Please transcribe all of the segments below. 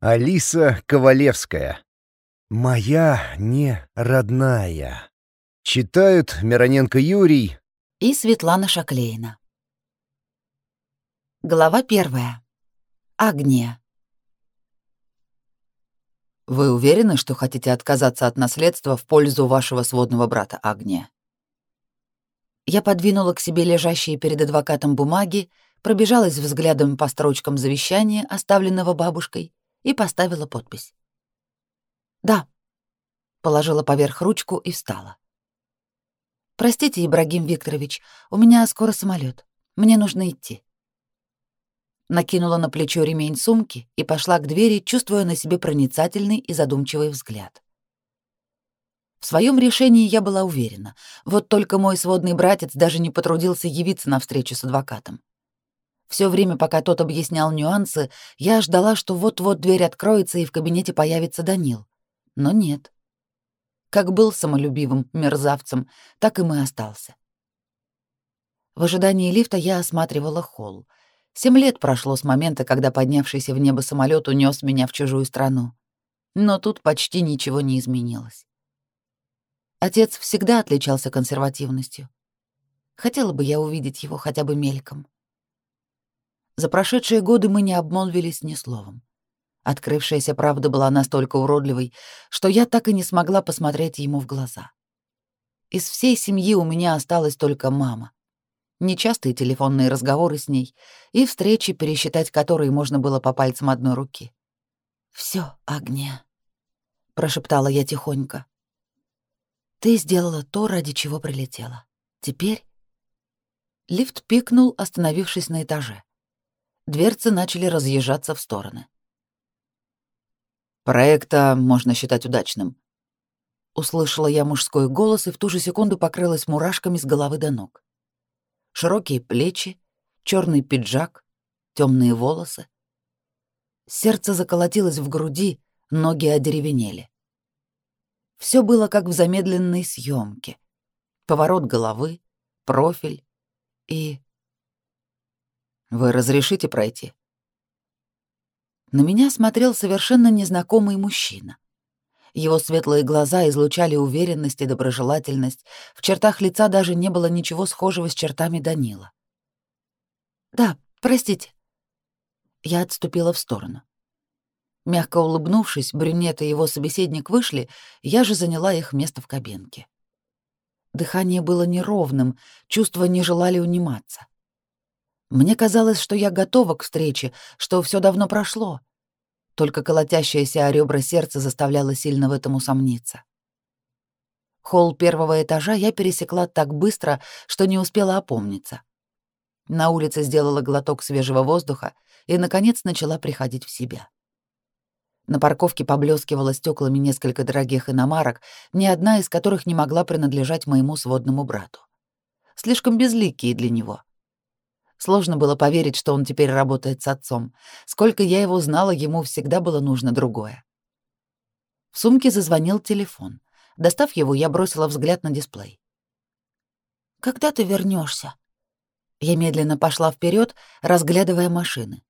Алиса Ковалевская. Моя не родная. Читают Мироненко Юрий и Светлана Шаклейна. Глава первая. Агния. Вы уверены, что хотите отказаться от наследства в пользу вашего сводного брата Агния? Я подвинула к себе лежащие перед адвокатом бумаги, пробежалась взглядом по строчкам завещания, оставленного бабушкой, и поставила подпись. «Да», — положила поверх ручку и встала. «Простите, Ибрагим Викторович, у меня скоро самолет. Мне нужно идти». Накинула на плечо ремень сумки и пошла к двери, чувствуя на себе проницательный и задумчивый взгляд. В своем решении я была уверена. Вот только мой сводный братец даже не потрудился явиться на встречу с адвокатом. Все время, пока тот объяснял нюансы, я ждала, что вот-вот дверь откроется и в кабинете появится Данил. Но нет. Как был самолюбивым мерзавцем, так и мы остался. В ожидании лифта я осматривала холл. Семь лет прошло с момента, когда поднявшийся в небо самолет унес меня в чужую страну. Но тут почти ничего не изменилось. Отец всегда отличался консервативностью. Хотела бы я увидеть его хотя бы мельком. За прошедшие годы мы не обмолвились ни словом. Открывшаяся правда была настолько уродливой, что я так и не смогла посмотреть ему в глаза. Из всей семьи у меня осталась только мама. Нечастые телефонные разговоры с ней и встречи, пересчитать которые можно было по пальцам одной руки. «Всё, Агния», — прошептала я тихонько. «Ты сделала то, ради чего прилетела. Теперь...» Лифт пикнул, остановившись на этаже дверцы начали разъезжаться в стороны. «Проекта можно считать удачным», Услышала я мужской голос и в ту же секунду покрылась мурашками с головы до ног. Широкие плечи, черный пиджак, темные волосы. Сердце заколотилось в груди, ноги одеревенели. Все было как в замедленной съемке. Поворот головы, профиль и вы разрешите пройти? На меня смотрел совершенно незнакомый мужчина. Его светлые глаза излучали уверенность и доброжелательность, в чертах лица даже не было ничего схожего с чертами Данила. «Да, простите». Я отступила в сторону. Мягко улыбнувшись, брюнет и его собеседник вышли, я же заняла их место в кабинке. Дыхание было неровным, чувства не желали униматься. Мне казалось, что я готова к встрече, что все давно прошло. Только колотящееся о ребра сердце заставляло сильно в этом усомниться. Холл первого этажа я пересекла так быстро, что не успела опомниться. На улице сделала глоток свежего воздуха и, наконец, начала приходить в себя. На парковке поблескивало стеклами несколько дорогих иномарок, ни одна из которых не могла принадлежать моему сводному брату. Слишком безликие для него — Сложно было поверить, что он теперь работает с отцом. Сколько я его знала, ему всегда было нужно другое. В сумке зазвонил телефон. Достав его, я бросила взгляд на дисплей. «Когда ты вернешься? Я медленно пошла вперед, разглядывая машины.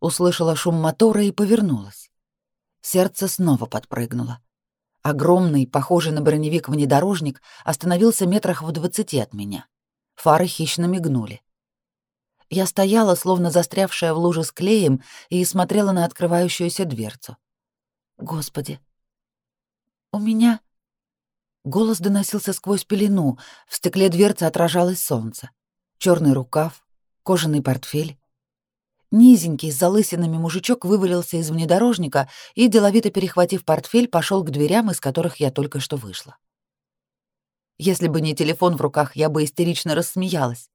Услышала шум мотора и повернулась. Сердце снова подпрыгнуло. Огромный, похожий на броневик внедорожник, остановился метрах в двадцати от меня. Фары хищно мигнули. Я стояла, словно застрявшая в луже с клеем, и смотрела на открывающуюся дверцу. Господи. У меня... Голос доносился сквозь пелену, в стекле дверцы отражалось солнце. Черный рукав, кожаный портфель. Низенький, с залысинами мужичок вывалился из внедорожника и, деловито перехватив портфель, пошел к дверям, из которых я только что вышла. Если бы не телефон в руках, я бы истерично рассмеялась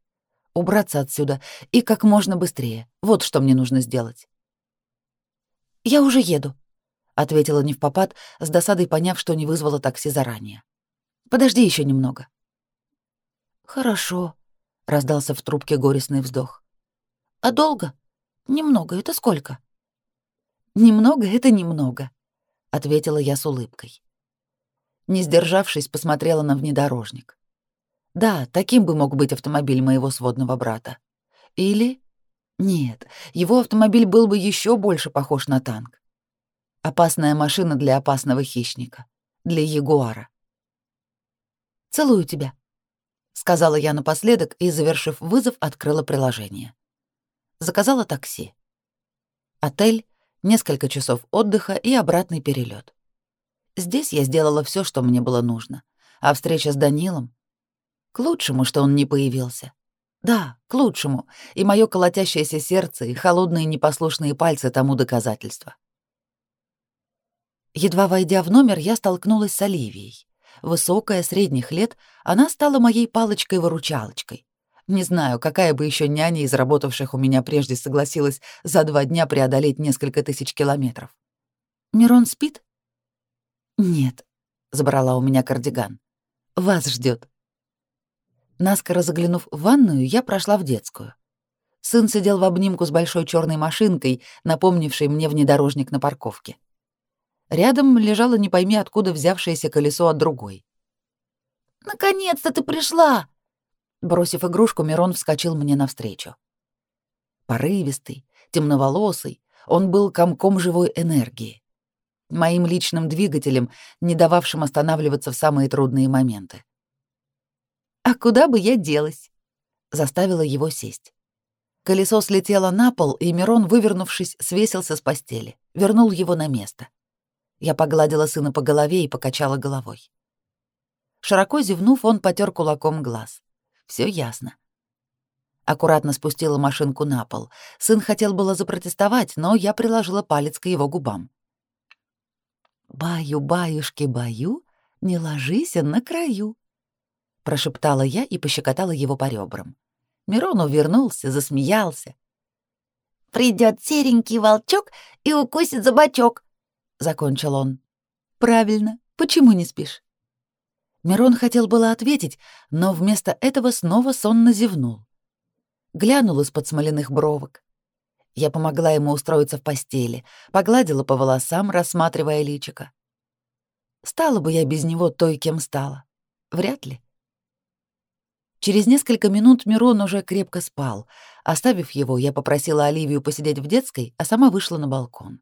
убраться отсюда и как можно быстрее. Вот что мне нужно сделать. «Я уже еду», — ответила невпопад, с досадой поняв, что не вызвала такси заранее. «Подожди еще немного». «Хорошо», — раздался в трубке горестный вздох. «А долго? Немного. Это сколько?» «Немного — это немного», — ответила я с улыбкой. Не сдержавшись, посмотрела на внедорожник. Да, таким бы мог быть автомобиль моего сводного брата. Или... Нет, его автомобиль был бы еще больше похож на танк. Опасная машина для опасного хищника, для ягуара. «Целую тебя», — сказала я напоследок и, завершив вызов, открыла приложение. Заказала такси. Отель, несколько часов отдыха и обратный перелет. Здесь я сделала все, что мне было нужно. А встреча с Данилом? К лучшему, что он не появился. Да, к лучшему. И мое колотящееся сердце, и холодные непослушные пальцы тому доказательства. Едва войдя в номер, я столкнулась с Оливией. Высокая, средних лет, она стала моей палочкой-выручалочкой. Не знаю, какая бы еще няня из работавших у меня прежде согласилась за два дня преодолеть несколько тысяч километров. «Мирон спит?» «Нет», — забрала у меня кардиган. «Вас ждет. Наскоро заглянув в ванную, я прошла в детскую. Сын сидел в обнимку с большой черной машинкой, напомнившей мне внедорожник на парковке. Рядом лежало не пойми откуда взявшееся колесо от другой. «Наконец-то ты пришла!» Бросив игрушку, Мирон вскочил мне навстречу. Порывистый, темноволосый, он был комком живой энергии. Моим личным двигателем, не дававшим останавливаться в самые трудные моменты. «А куда бы я делась?» Заставила его сесть. Колесо слетело на пол, и Мирон, вывернувшись, свесился с постели, вернул его на место. Я погладила сына по голове и покачала головой. Широко зевнув, он потер кулаком глаз. Все ясно. Аккуратно спустила машинку на пол. Сын хотел было запротестовать, но я приложила палец к его губам. «Баю, баюшки, баю, не ложись на краю», — прошептала я и пощекотала его по ребрам. Мирон увернулся, засмеялся. «Придет серенький волчок и укусит за бочок», — закончил он. «Правильно. Почему не спишь?» Мирон хотел было ответить, но вместо этого снова сонно зевнул. Глянул из-под смоляных бровок. Я помогла ему устроиться в постели, погладила по волосам, рассматривая личико. Стала бы я без него той, кем стала? Вряд ли. Через несколько минут Мирон уже крепко спал. Оставив его, я попросила Оливию посидеть в детской, а сама вышла на балкон.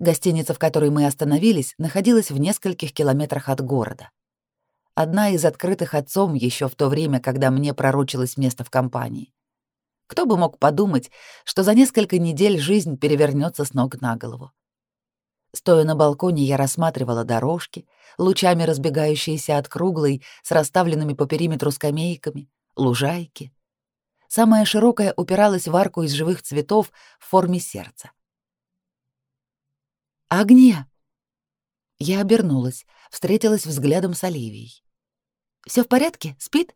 Гостиница, в которой мы остановились, находилась в нескольких километрах от города. Одна из открытых отцом еще в то время, когда мне пророчилось место в компании. Кто бы мог подумать, что за несколько недель жизнь перевернется с ног на голову. Стоя на балконе, я рассматривала дорожки, лучами разбегающиеся от круглой, с расставленными по периметру скамейками, лужайки. Самая широкая упиралась в арку из живых цветов в форме сердца. «Огня!» Я обернулась, встретилась взглядом с Оливией. Все в порядке? Спит?»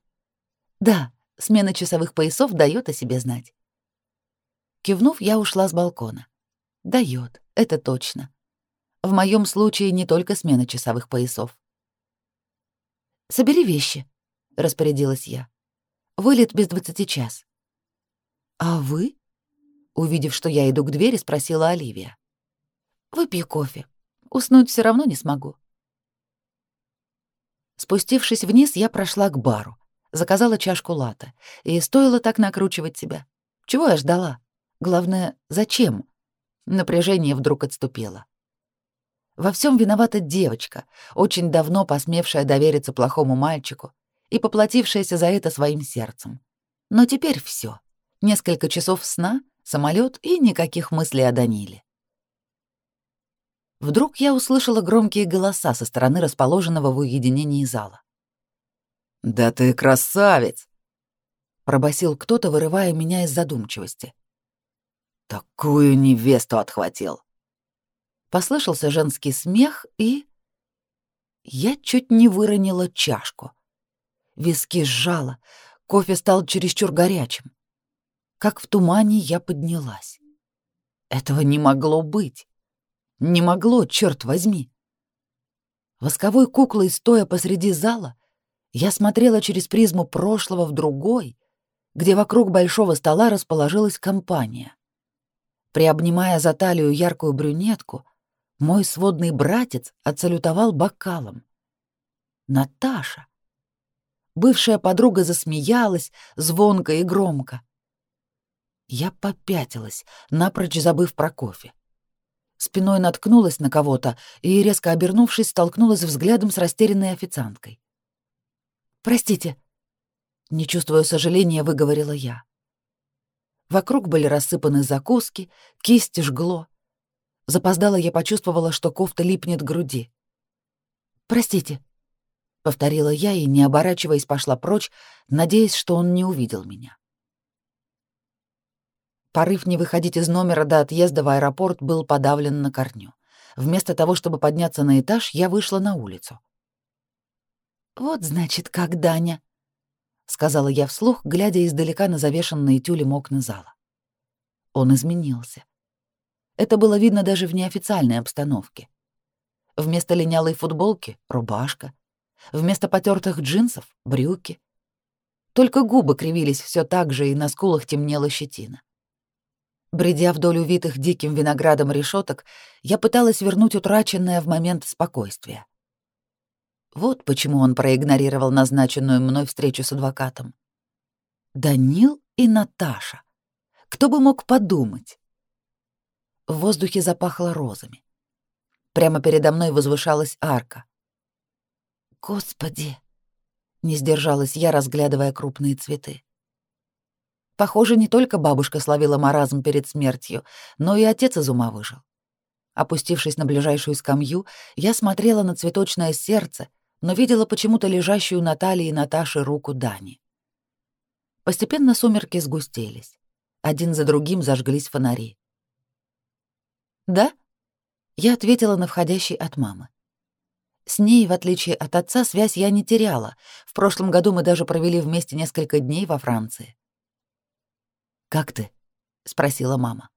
«Да, смена часовых поясов дает о себе знать». Кивнув, я ушла с балкона. Дает, это точно. В моем случае не только смена часовых поясов. «Собери вещи», — распорядилась я. «Вылет без двадцати час». «А вы?» — увидев, что я иду к двери, спросила Оливия. «Выпей кофе. Уснуть все равно не смогу». Спустившись вниз, я прошла к бару, заказала чашку латте, и стоило так накручивать себя. Чего я ждала? Главное, зачем? Напряжение вдруг отступило. Во всем виновата девочка, очень давно посмевшая довериться плохому мальчику и поплатившаяся за это своим сердцем. Но теперь все. Несколько часов сна, самолет и никаких мыслей о Даниле. Вдруг я услышала громкие голоса со стороны расположенного в уединении зала. «Да ты красавец!» — пробасил кто-то, вырывая меня из задумчивости. «Такую невесту отхватил!» Послышался женский смех, и... Я чуть не выронила чашку. Виски сжала, кофе стал чересчур горячим. Как в тумане я поднялась. Этого не могло быть. Не могло, черт возьми. Восковой куклой, стоя посреди зала, я смотрела через призму прошлого в другой, где вокруг большого стола расположилась компания. Приобнимая за талию яркую брюнетку, мой сводный братец отсалютовал бокалом. Наташа. Бывшая подруга засмеялась звонко и громко. Я попятилась, напрочь забыв про кофе. Спиной наткнулась на кого-то и, резко обернувшись, столкнулась взглядом с растерянной официанткой. «Простите», — не чувствуя сожаления, выговорила я. Вокруг были рассыпаны закуски, кисти жгло. Запоздала я почувствовала, что кофта липнет к груди. «Простите», — повторила я и, не оборачиваясь, пошла прочь, надеясь, что он не увидел меня. Порыв не выходить из номера до отъезда в аэропорт был подавлен на корню. Вместо того, чтобы подняться на этаж, я вышла на улицу. «Вот, значит, как Даня», — сказала я вслух, глядя издалека на завешенные тюлем окна зала. Он изменился. Это было видно даже в неофициальной обстановке. Вместо линялой футболки — рубашка. Вместо потертых джинсов — брюки. Только губы кривились все так же, и на скулах темнела щетина. Бредя вдоль увитых диким виноградом решеток, я пыталась вернуть утраченное в момент спокойствия. Вот почему он проигнорировал назначенную мной встречу с адвокатом. Данил и Наташа. Кто бы мог подумать? В воздухе запахло розами. Прямо передо мной возвышалась арка. «Господи!» — не сдержалась я, разглядывая крупные цветы. Похоже, не только бабушка словила маразм перед смертью, но и отец из ума выжил. Опустившись на ближайшую скамью, я смотрела на цветочное сердце, но видела почему-то лежащую на талии Наташи руку Дани. Постепенно сумерки сгустелись. Один за другим зажглись фонари. «Да?» — я ответила на входящий от мамы. С ней, в отличие от отца, связь я не теряла. В прошлом году мы даже провели вместе несколько дней во Франции. «Как ты?» — спросила мама.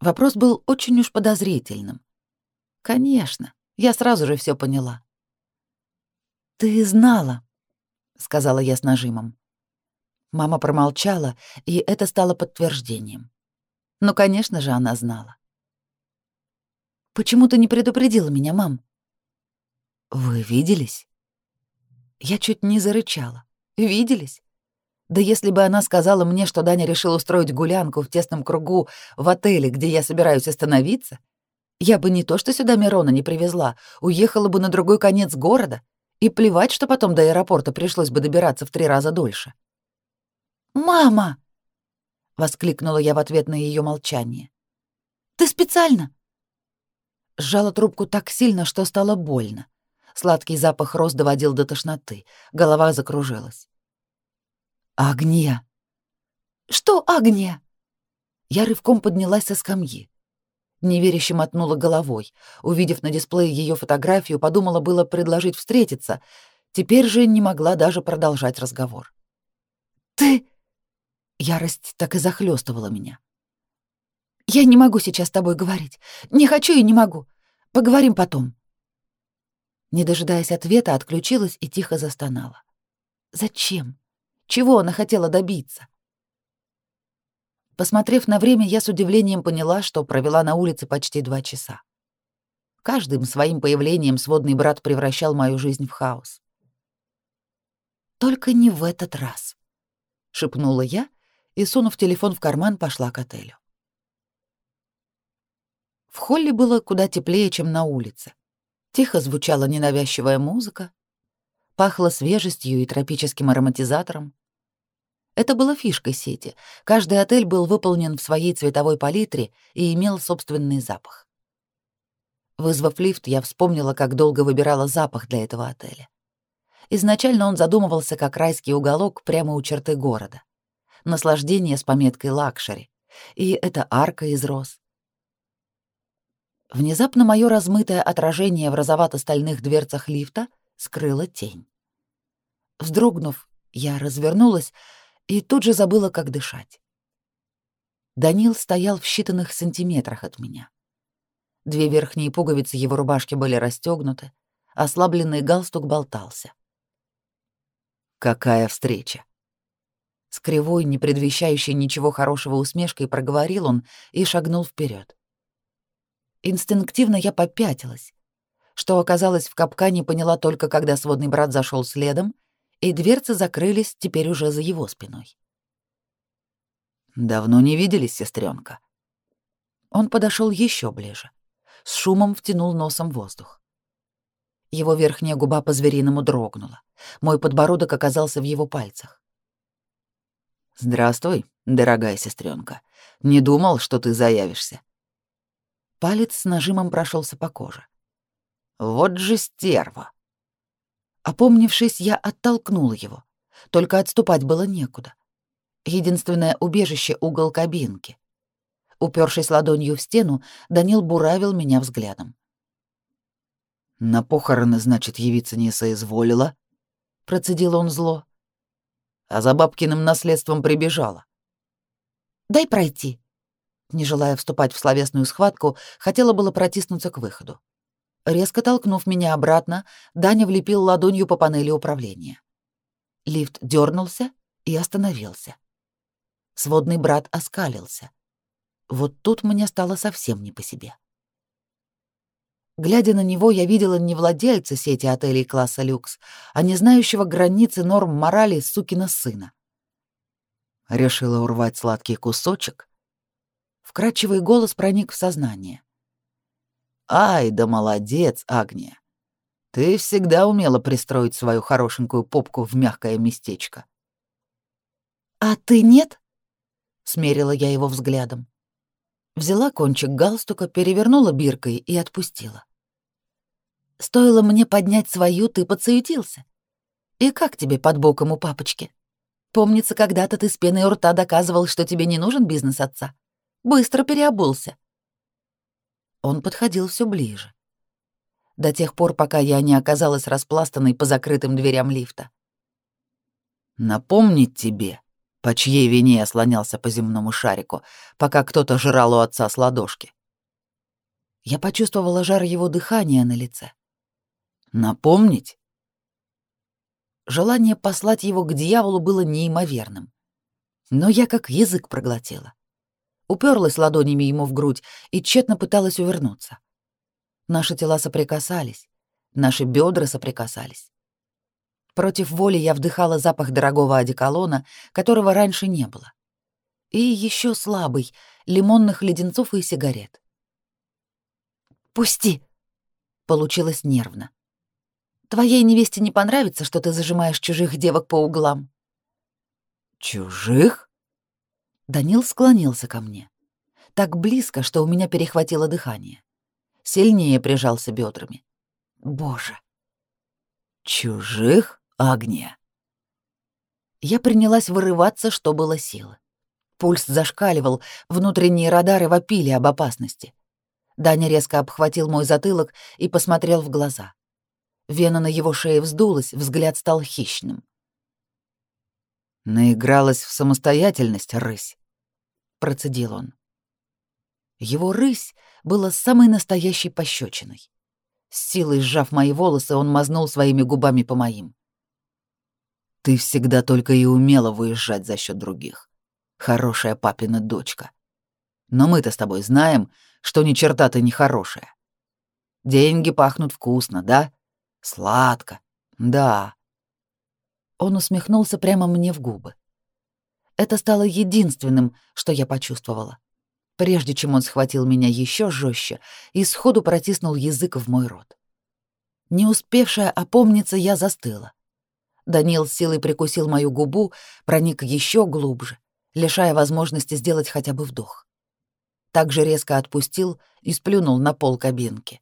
Вопрос был очень уж подозрительным. «Конечно, я сразу же все поняла». «Ты знала», — сказала я с нажимом. Мама промолчала, и это стало подтверждением. Ну, конечно же, она знала. «Почему ты не предупредила меня, мам?» «Вы виделись?» Я чуть не зарычала. «Виделись? Да если бы она сказала мне, что Даня решил устроить гулянку в тесном кругу в отеле, где я собираюсь остановиться, я бы не то что сюда Мирона не привезла, уехала бы на другой конец города, и плевать, что потом до аэропорта пришлось бы добираться в три раза дольше. «Мама!» — воскликнула я в ответ на ее молчание. «Ты специально?» Сжала трубку так сильно, что стало больно. Сладкий запах роз доводил до тошноты, голова закружилась. «Агния!» «Что Агния?» Я рывком поднялась со скамьи. Неверяще мотнула головой. Увидев на дисплее ее фотографию, подумала было предложить встретиться. Теперь же не могла даже продолжать разговор. «Ты...» Ярость так и захлестывала меня. «Я не могу сейчас с тобой говорить. Не хочу и не могу. Поговорим потом». Не дожидаясь ответа, отключилась и тихо застонала. «Зачем? Чего она хотела добиться? Посмотрев на время, я с удивлением поняла, что провела на улице почти два часа. Каждым своим появлением сводный брат превращал мою жизнь в хаос. «Только не в этот раз», — шепнула я и, сунув телефон в карман, пошла к отелю. В холле было куда теплее, чем на улице. Тихо звучала ненавязчивая музыка, пахло свежестью и тропическим ароматизатором. Это было фишкой сети. Каждый отель был выполнен в своей цветовой палитре и имел собственный запах. Вызвав лифт, я вспомнила, как долго выбирала запах для этого отеля. Изначально он задумывался как райский уголок прямо у черты города. Наслаждение с пометкой «luxury». И это арка из роз. Внезапно мое размытое отражение в розовато-стальных дверцах лифта — скрыла тень. Вздрогнув, я развернулась и тут же забыла, как дышать. Данил стоял в считанных сантиметрах от меня. Две верхние пуговицы его рубашки были расстегнуты, ослабленный галстук болтался. «Какая встреча!» С кривой, не предвещающей ничего хорошего усмешкой проговорил он и шагнул вперед. Инстинктивно я попятилась, что оказалось в капкане, поняла только когда сводный брат зашел следом, и дверцы закрылись теперь уже за его спиной. «Давно не виделись, сестренка. Он подошел еще ближе. С шумом втянул носом воздух. Его верхняя губа по-звериному дрогнула. Мой подбородок оказался в его пальцах. «Здравствуй, дорогая сестренка. Не думал, что ты заявишься». Палец с нажимом прошелся по коже. «Вот же стерва!» Опомнившись, я оттолкнула его. Только отступать было некуда. Единственное убежище — угол кабинки. Упершись ладонью в стену, Данил буравил меня взглядом. «На похороны, значит, явиться не соизволила?» — процедил он зло. «А за бабкиным наследством прибежала». «Дай пройти». Не желая вступать в словесную схватку, хотела было протиснуться к выходу. Резко толкнув меня обратно, Даня влепил ладонью по панели управления. Лифт дернулся и остановился. Сводный брат оскалился. Вот тут мне стало совсем не по себе. Глядя на него, я видела не владельца сети отелей класса люкс, а не знающего границы норм морали сукина сына. Решила урвать сладкий кусочек. Вкрадчивый голос проник в сознание. Ай, да молодец, Агния. Ты всегда умела пристроить свою хорошенькую попку в мягкое местечко. А ты нет? Смерила я его взглядом. Взяла кончик галстука, перевернула биркой и отпустила. Стоило мне поднять свою, ты подсуетился. И как тебе под боком у папочки? Помнится, когда-то ты с пеной у рта доказывал, что тебе не нужен бизнес отца. Быстро переобулся. Он подходил все ближе. До тех пор, пока я не оказалась распластанной по закрытым дверям лифта. «Напомнить тебе, по чьей вине я слонялся по земному шарику, пока кто-то жрал у отца с ладошки?» Я почувствовала жар его дыхания на лице. «Напомнить?» Желание послать его к дьяволу было неимоверным. Но я как язык проглотила уперлась ладонями ему в грудь и тщетно пыталась увернуться. Наши тела соприкасались, наши бедра соприкасались. Против воли я вдыхала запах дорогого одеколона, которого раньше не было. И еще слабый, лимонных леденцов и сигарет. «Пусти!» — получилось нервно. «Твоей невесте не понравится, что ты зажимаешь чужих девок по углам». «Чужих?» Данил склонился ко мне. Так близко, что у меня перехватило дыхание. Сильнее прижался бедрами. Боже. Чужих огня. Я принялась вырываться, что было силы. Пульс зашкаливал, внутренние радары вопили об опасности. Даня резко обхватил мой затылок и посмотрел в глаза. Вена на его шее вздулась, взгляд стал хищным. Наигралась в самостоятельность рысь, процедил он. Его рысь была самой настоящей пощечиной. С силой сжав мои волосы, он мазнул своими губами по моим. Ты всегда только и умела выезжать за счет других. Хорошая папина дочка. Но мы-то с тобой знаем, что ни черта ты не хорошая. Деньги пахнут вкусно, да? Сладко. Да. Он усмехнулся прямо мне в губы. Это стало единственным, что я почувствовала. Прежде чем он схватил меня еще жестче и сходу протиснул язык в мой рот. Не успевшая опомниться, я застыла. Данил с силой прикусил мою губу, проник еще глубже, лишая возможности сделать хотя бы вдох. Так же резко отпустил и сплюнул на пол кабинки.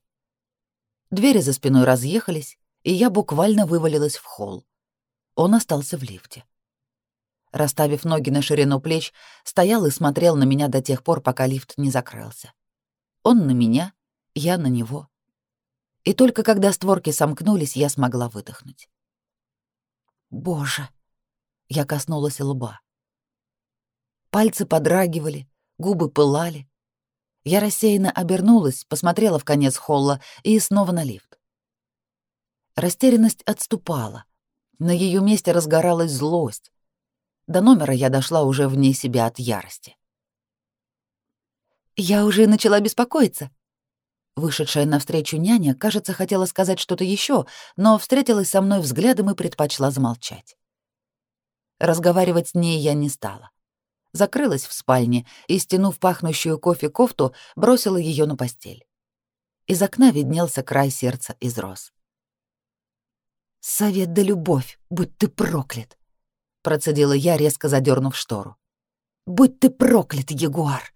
Двери за спиной разъехались, и я буквально вывалилась в холл. Он остался в лифте. Расставив ноги на ширину плеч, стоял и смотрел на меня до тех пор, пока лифт не закрылся. Он на меня, я на него. И только когда створки сомкнулись, я смогла выдохнуть. Боже! Я коснулась лба. Пальцы подрагивали, губы пылали. Я рассеянно обернулась, посмотрела в конец холла и снова на лифт. Растерянность отступала. На ее месте разгоралась злость. До номера я дошла уже вне себя от ярости. «Я уже начала беспокоиться». Вышедшая навстречу няня, кажется, хотела сказать что-то еще, но встретилась со мной взглядом и предпочла замолчать. Разговаривать с ней я не стала. закрылась в спальне и, стянув пахнущую кофе кофту, бросила ее на постель. Из окна виднелся край сердца из роз. «Совет да любовь, будь ты проклят!» — процедила я, резко задернув штору. «Будь ты проклят, Ягуар!»